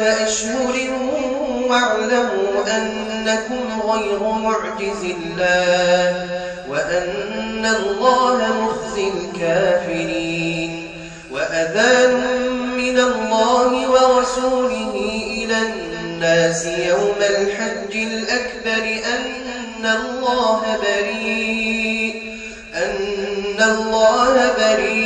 أشهر واعلموا أنكم غير معجز الله وأن الله مخزي الكافرين وأذان من الله ورسوله إلى الناس يوم الحج الأكبر أن الله بريء أن الله بريء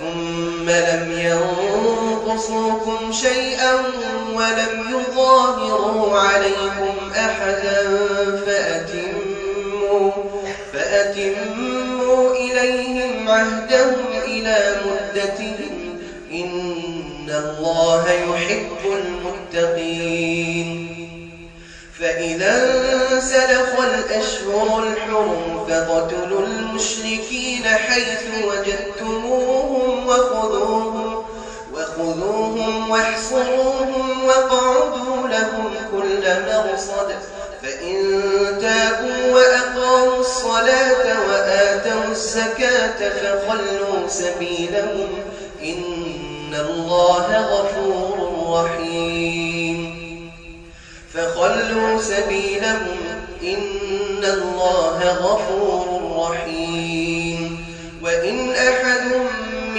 ثم لم ينقصوكم شيئا ولم يظاهروا عليكم أحدا فأتموا, فأتموا إليهم عهدهم إلى مدتهم. إن الله يحب المتقين. فإذا انسلخ الأشهر الحرم فاقتلوا المشركين حيث وجدتموهم. وخذوهم وخذوهم واحصروهم وقعدوا لهم كل مرصد. فإن تابوا وأقاموا الصلاة وآتوا الزكاة فخلوا سبيلهم. إن الله غفور رحيم. فخلوا سبيلهم. إن الله غفور رحيم. وإن أحد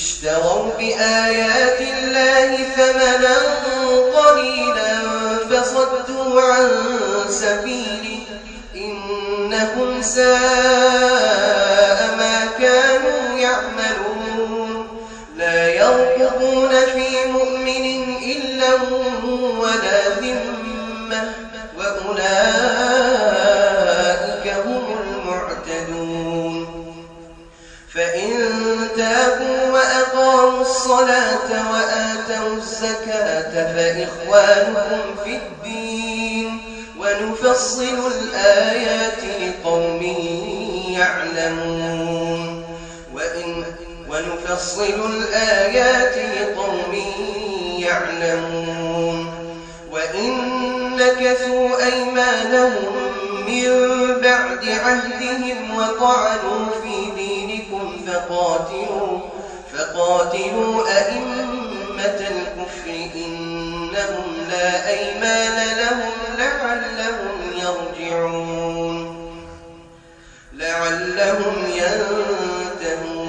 اشتروا بآيات الله ثمنا قليلا فصدوا عن سبيله إنهم ساء فإخوانكم في الدين ونفصل الآيات لقوم يعلمون. وإن ونفصل الآيات لقوم يعلمون. وإن نكثوا أيمانهم من بعد عهدهم وطعنوا في دينكم فقاتلوا فقاتلوا أئمة الكفر إنهم لا أيمان لهم لعلهم يرجعون. لعلهم ينتهون.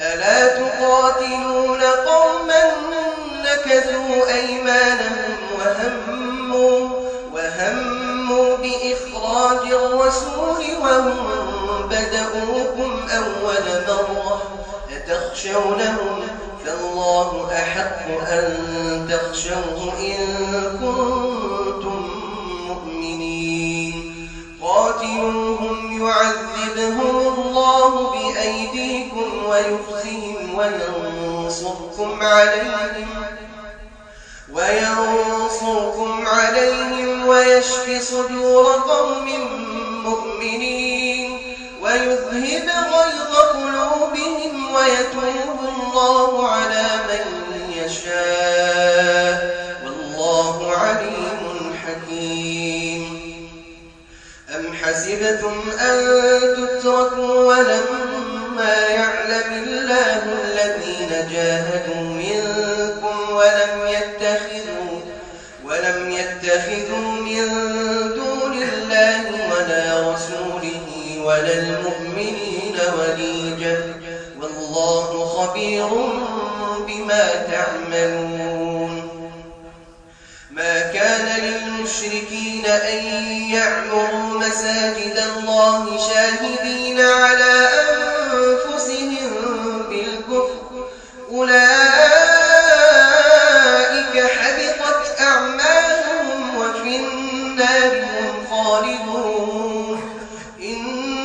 ألا تقاتلون قوما نكثوا أيمانهم وهموا, وهموا بإخراج الرسول وهم بدؤوكم أول مرة. أتخشونهم فالله أحق أن تخشوه إن كنتم مؤمنين. قاتلوهم يعذبهم الله بأيديكم ويخزهم وينصركم عليهم وينصركم عليهم ويشفي صدور قوم مؤمنين ويذهب غير يشاء والله عليم حكيم. أم حسبتم أن تتركوا ولم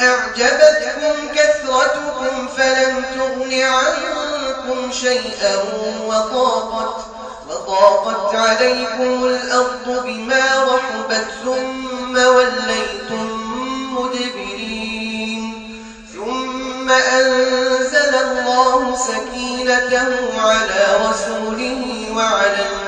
أعجبتكم كثرتكم فلم تغن عنكم شيئا وضاقت وضاقت عليكم الأرض بما رحبت ثم وليتم مدبرين. ثم أنزل الله سكينته على رسوله وعلى المؤمنين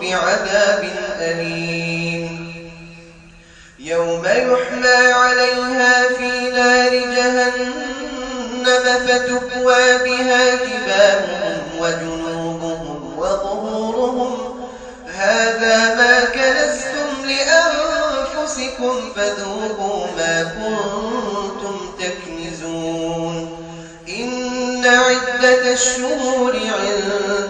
بعذاب أليم. يوم يحمى عليها في نار جهنم فتكوى بها جباههم وجنوبهم وظهورهم هذا ما كنستم لأنفسكم فذوقوا ما كنتم تكنزون. إن عدة الشهور عند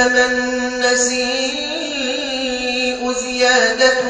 إنما النسيء زيادة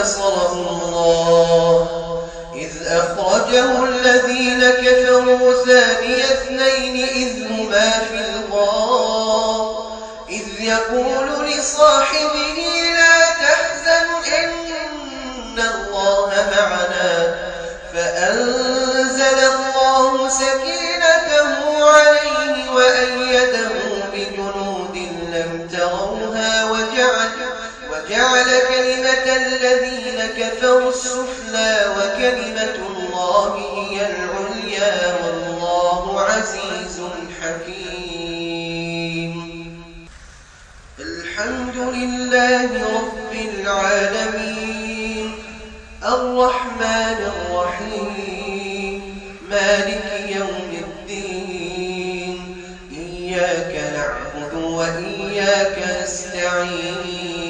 نصرة الله. إذ أخرجه الذين كفروا ثاني اثنين إذ هما في الغار. إذ يقول لصاحبه لا تحزن إن الله معنا. فأنزل الله سكينته عليه وأيده بجنود لم تروها وجعل, وجعل كلمة الذين كفروا السفلى وكلمة الله هي العليا والله عزيز حكيم. الحمد لله رب العالمين. الرحمن الرحيم. مالك يوم الدين. إياك نعبد وإياك نستعين.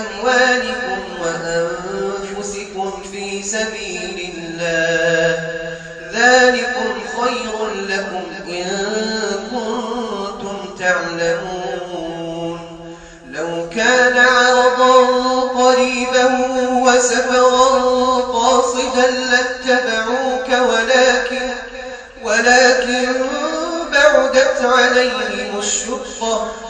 بأموالكم وأنفسكم في سبيل الله. ذلكم خير لكم إن كنتم تعلمون. لو كان عرضا قريبا وسفرا قاصدا لاتبعوك ولكن ولكن بعدت عليهم الشقة.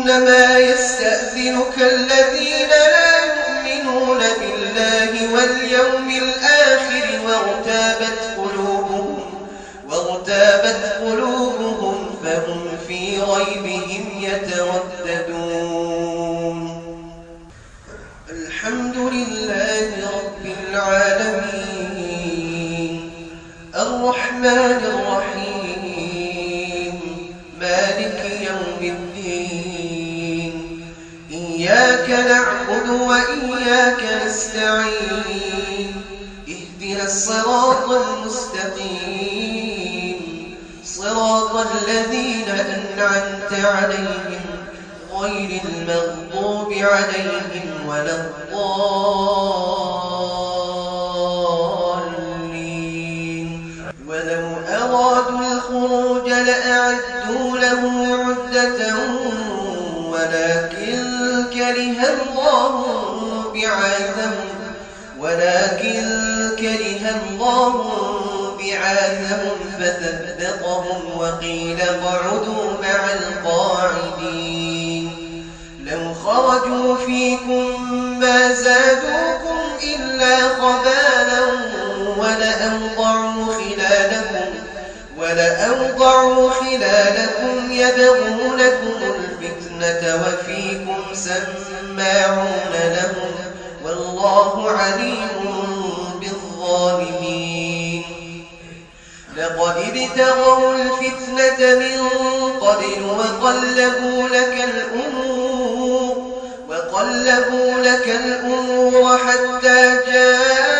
إنما يستأذنك الذين لا يؤمنون بالله واليوم الآخر وارتابت قلوبهم, وارتابت قلوبهم فهم في ريبهم يترددون. الحمد لله رب العالمين. الرحمن الرحيم. إياك نعبد وإياك نستعين اهدنا الصراط المستقيم. صراط الذين أنعمت عليهم غير المغضوب عليهم ولا الضالين. ولو أرادوا الخروج لأعدوا له عدة ولكن كره الله بعاثهم ولكن كره الله بعاثهم فثبطهم وقيل اقعدوا مع القاعدين. لو خرجوا فيكم ما زادوكم إلا خبالا ولأوضعوا خلالكم ولأوضعوا خلالكم يبغونكم الفتنة وفيكم سماعون لهم والله عليم بالظالمين. لقد ابتغوا الفتنة من قبل وقلبوا لك الأمور وقلبوا لك الأمور حتى جاء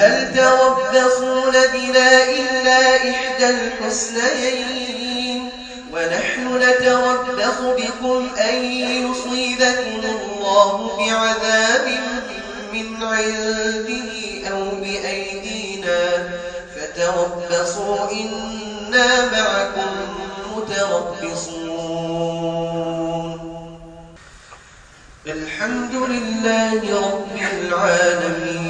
هل تربصون بنا إلا إحدى الحسنيين؟ ونحن نتربص بكم أن يصيبكم الله بعذاب من عنده أو بأيدينا. فتربصوا إنا معكم متربصون. الحمد لله رب العالمين.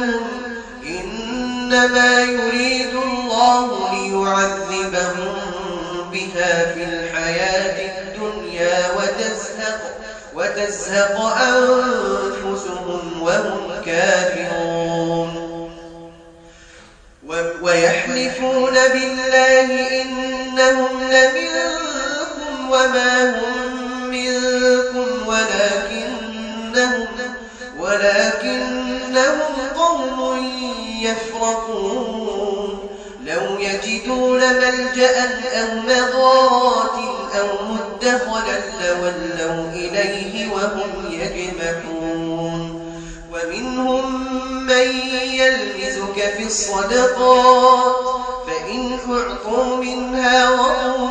إنما يريد الله ليعذبهم بها في الحياة الدنيا وتزهق, وتزهق أنفسهم وهم كافرون. ويحلفون بالله إنهم لمنكم وما هم منكم ولكنهم, ولكنهم قوم يفرقون. لو يجدون ملجأ أو مغارات أو مدخلا لولوا إليه وهم يجمحون. ومنهم من يلمزك في الصدقات فإن أعطوا منها رضوا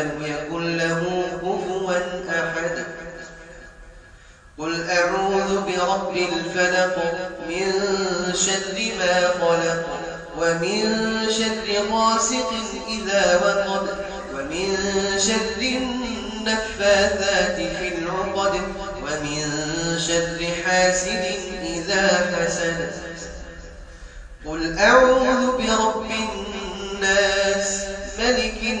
ولم يكن له كفوا أحد. قل أعوذ برب الفلق من شر ما خلق ومن شر غاسق إذا وقد ومن شر النفاثات في العقد ومن شر حاسد إذا حسد. قل أعوذ برب الناس ملك